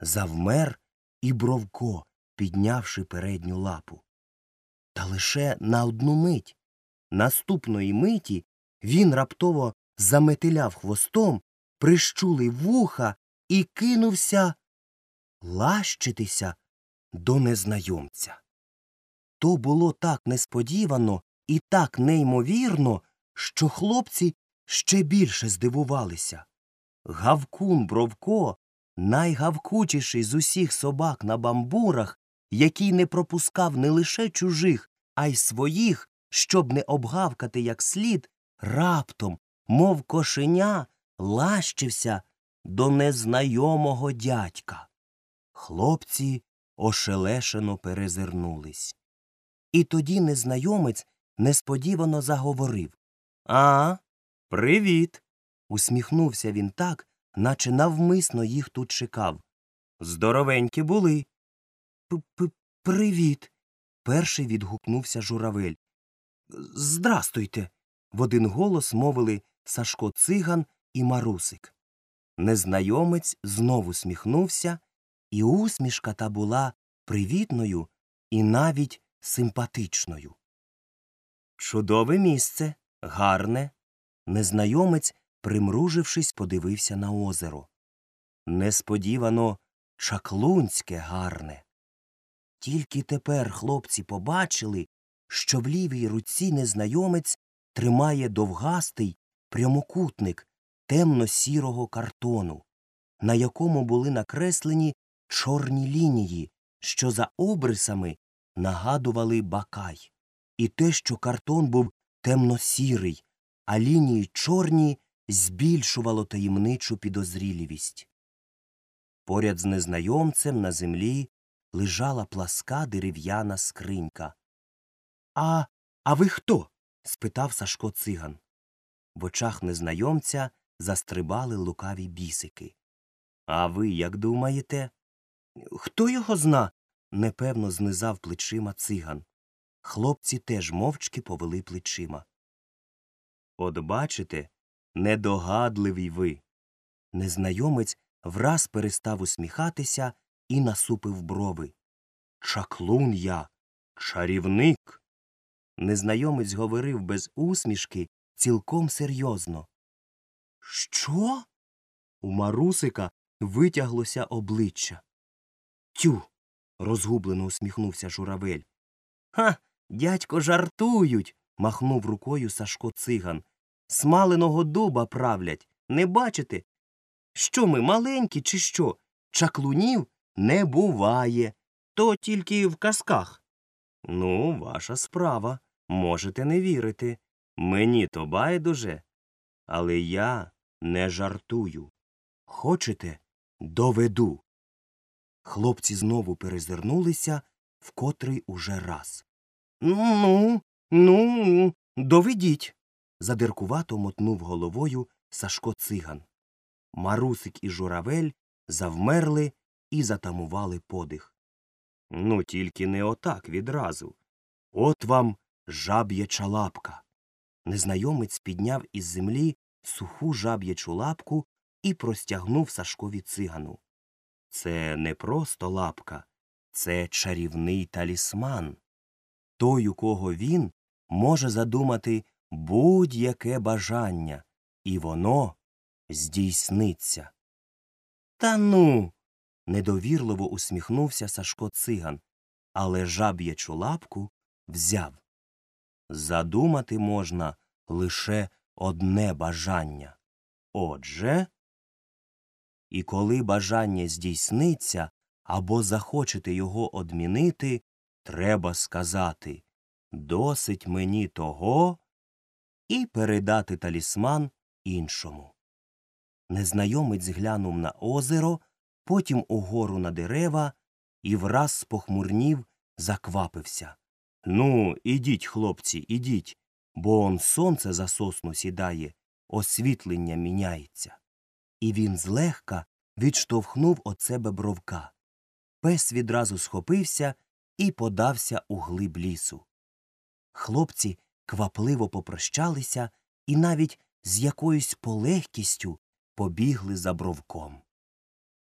завмер і Бровко, піднявши передню лапу. Та лише на одну мить. Наступної миті він раптово заметиляв хвостом, прищулив вуха і кинувся лащитися до незнайомця. То було так несподівано і так неймовірно, що хлопці ще більше здивувалися. Гавкун Бровко, найгавкучіший з усіх собак на бамбурах, який не пропускав не лише чужих, а й своїх, щоб не обгавкати як слід, раптом, мов кошеня, лащився до незнайомого дядька. Хлопці ошелешено перезирнулись. І тоді незнайомець несподівано заговорив А, привіт. усміхнувся він так, наче навмисно їх тут чекав. Здоровенькі були. П-п Привіт. перший відгукнувся журавель. Здрастуйте. в один голос мовили Сашко циган і марусик. Незнайомець знову сміхнувся, і усмішка та була привітною і навіть симпатичною. Чудове місце, гарне. Незнайомець, примружившись, подивився на озеро. Несподівано чаклунське гарне. Тільки тепер хлопці побачили, що в лівій руці незнайомець тримає довгастий прямокутник темно сірого картону, на якому були накреслені чорні лінії, що за обрисами нагадували бакай, і те, що картон був темно сірий, а лінії чорні збільшувало таємничу підозріливість. Поряд з незнайомцем на землі лежала пласка дерев'яна скринька. А а ви хто? спитав Сашко циган. В очах незнайомця застрибали лукаві бісики. А ви як думаєте? Хто його зна? непевно знизав плечима циган. Хлопці теж мовчки повели плечима. От бачите, недогадливі ви. Незнайомець враз перестав усміхатися і насупив брови. Чаклун я, чарівник. Незнайомець говорив без усмішки цілком серйозно. Що? У марусика витяглося обличчя. Тю. розгублено усміхнувся журавель. Ха, дядько, жартують. махнув рукою Сашко циган. Смаленого дуба правлять. Не бачите? Що ми маленькі, чи що? Чаклунів не буває. То тільки в казках. Ну, ваша справа. Можете не вірити. Мені то байдуже. Але я не жартую. Хочете, доведу. Хлопці знову перезирнулися в котрий уже раз. Ну, ну, доведіть. Задиркувато мотнув головою Сашко циган. Марусик і журавель завмерли і затамували подих. Ну, тільки не отак відразу. От вам жаб'яча лапка. Незнайомець підняв із землі суху жаб'ячу лапку і простягнув Сашкові цигану. Це не просто лапка, це чарівний талісман. Той, у кого він, може задумати будь-яке бажання, і воно здійсниться. Та ну. недовірливо усміхнувся Сашко циган, але жаб'ячу лапку взяв. Задумати можна лише одне бажання. Отже. І коли бажання здійсниться або захочете його одмінити, треба сказати досить мені того і передати талісман іншому. Незнайомець глянув на озеро, потім угору на дерева і враз спохмурнів, заквапився. Ну, ідіть, хлопці, ідіть, бо он сонце за сосну сідає, освітлення міняється. І він злегка відштовхнув от себе бровка. Пес відразу схопився і подався у глиб лісу. Хлопці квапливо попрощалися і навіть з якоюсь полегкістю побігли за бровком.